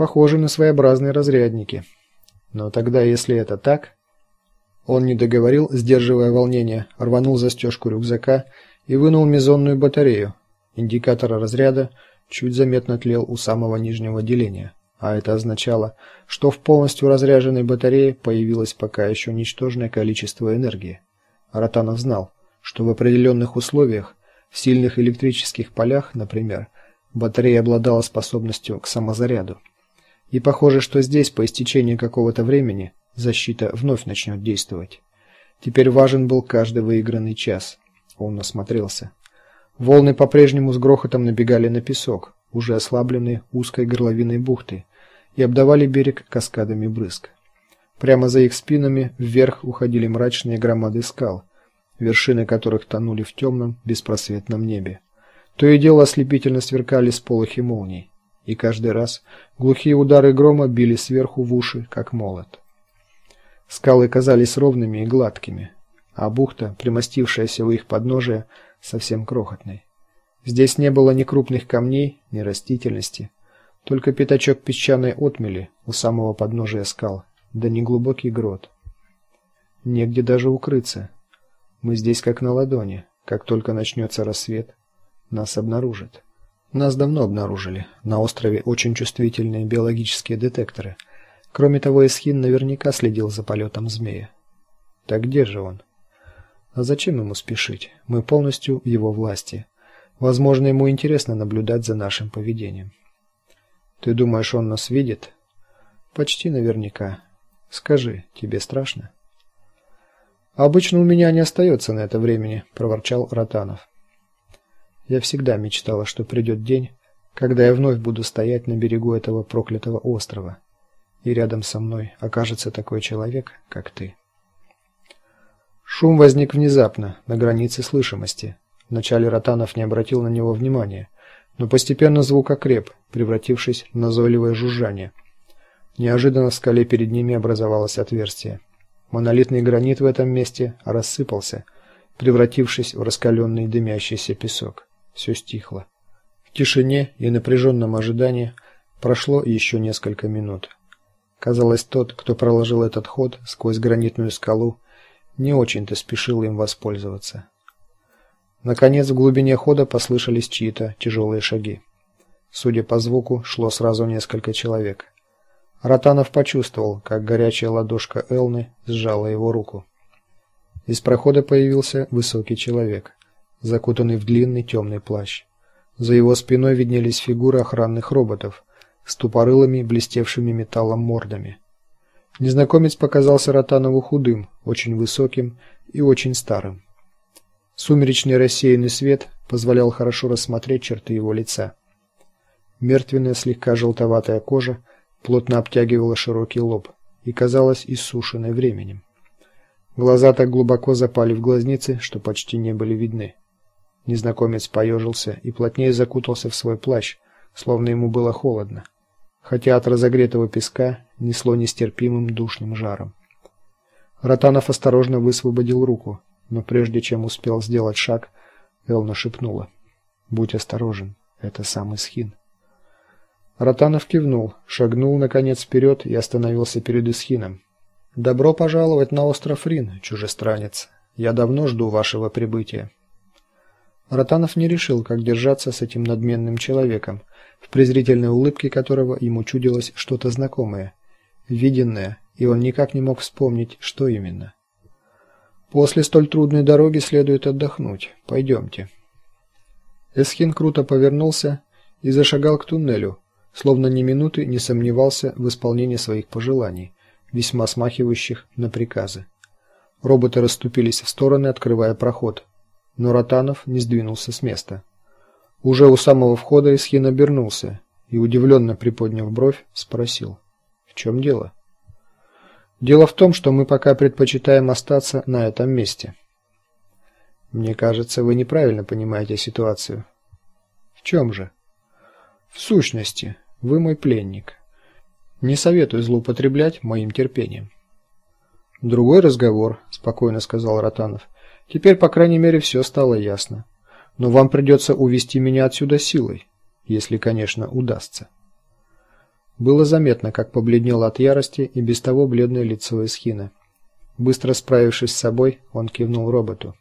Похоже на своеобразные разрядники. Но тогда, если это так, он не договорил, сдерживая волнение, рванул застежку рюкзака и вынул мезонную батарею. Индикатор разряда чуть заметно тлел у самого нижнего деления, а это означало, что в полностью разряженной батарее появилось пока еще ничтожное количество энергии. Ротанов знал, что в определенных условиях, в сильных электрических полях, например, батарея обладала способностью к самозаряду. И похоже, что здесь по истечении какого-то времени защита вновь начнет действовать. Теперь важен был каждый выигранный час. Он осмотрелся. Волны по-прежнему с грохотом набегали на песок, уже ослабленный узкой горловиной бухты, и обдавали берег каскадами брызг. Прямо за их спинами вверх уходили мрачные громады скал, вершины которых тонули в темном, беспросветном небе. То и дело ослепительно сверкали сполохи молний, и каждый раз глухие удары грома били сверху в уши, как молот. Скалы казались ровными и гладкими, а бухта, примостившаяся у их подножия, совсем крохотной. Здесь не было ни крупных камней, ни растительности, только пятачок песчаной отмели у самого подножия скал, да неглубокий грот. Негде даже укрыться. Мы здесь как на ладони. Как только начнется рассвет, нас обнаружат. Нас давно обнаружили. На острове очень чувствительные биологические детекторы. Кроме того, Исхин наверняка следил за полетом змея. Так где же он? А зачем ему спешить? Мы полностью в его власти. Возможно, ему интересно наблюдать за нашим поведением. Ты думаешь, он нас видит? Почти наверняка. Скажи, тебе страшно? Обычно у меня не остается на это времени, проворчал Ротанов. Я всегда мечтала, что придет день, когда я вновь буду стоять на берегу этого проклятого острова, и рядом со мной окажется такой человек, как ты. Шум возник внезапно, на границе слышимости. Вначале Ротанов не обратил на него внимания, но постепенно звук окреп, превратившись в назойливое жужжание. Неожиданно в скале перед ними образовалось отверстие. Монолитный гранит в этом месте рассыпался, превратившись в раскаленный дымящийся песок. Все стихло. В тишине и напряженном ожидании прошло еще несколько минут. Казалось, тот, кто проложил этот ход сквозь гранитную скалу, не очень-то спешил им воспользоваться. Наконец, в глубине хода послышались чьи-то тяжелые шаги. Судя по звуку, шло сразу несколько человек. Ротанов почувствовал, как горячая ладошка Элны сжала его руку. Из прохода появился высокий человек, закутанный в длинный темный плащ. За его спиной виднелись фигуры охранных роботов с тупорылыми, блестевшими металлом мордами. Незнакомец показался Ротанову худым, очень высоким и очень старым. Сумеречный рассеянный свет позволял хорошо рассмотреть черты его лица. Мертвенная, слегка желтоватая кожа плотно обтягивала широкий лоб и казалась иссушенной временем. Глаза так глубоко запали в глазницы, что почти не были видны. Незнакомец поежился и плотнее закутался в свой плащ, словно ему было холодно, хотя от разогретого песка несло нестерпимым душным жаром. Ротанов осторожно высвободил руку, но прежде чем успел сделать шаг, Элна шепнула: "Будь осторожен, это самый Схин". Ротанов кивнул, шагнул наконец вперед и остановился перед Исхином. Добро пожаловать на остров Рин, чужестранец. Я давно жду вашего прибытия. Ротанов не решил, как держаться с этим надменным человеком, в презрительной улыбке которого ему чудилось что-то знакомое, виденное, и он никак не мог вспомнить, что именно. После столь трудной дороги следует отдохнуть. Пойдемте. Эсхин круто повернулся и зашагал к туннелю, словно ни минуты не сомневался в исполнении своих пожеланий, весьма смахивающих на приказы. Роботы расступились в стороны, открывая проход, но Ротанов не сдвинулся с места. Уже у самого входа Исхин обернулся и удивленно приподняв бровь, спросил: "В чем дело?" "Дело в том, что мы пока предпочитаем остаться на этом месте". "Мне кажется, вы неправильно понимаете ситуацию". "В чем же?" В сущности, вы мой пленник. Не советую злоупотреблять моим терпением. Другой разговор, спокойно сказал Ротанов. Теперь, по крайней мере, все стало ясно. Но вам придется увести меня отсюда силой, если, конечно, удастся. Было заметно, как побледнел от ярости и без того бледное лицо Эсхина. Быстро справившись с собой, он кивнул роботу.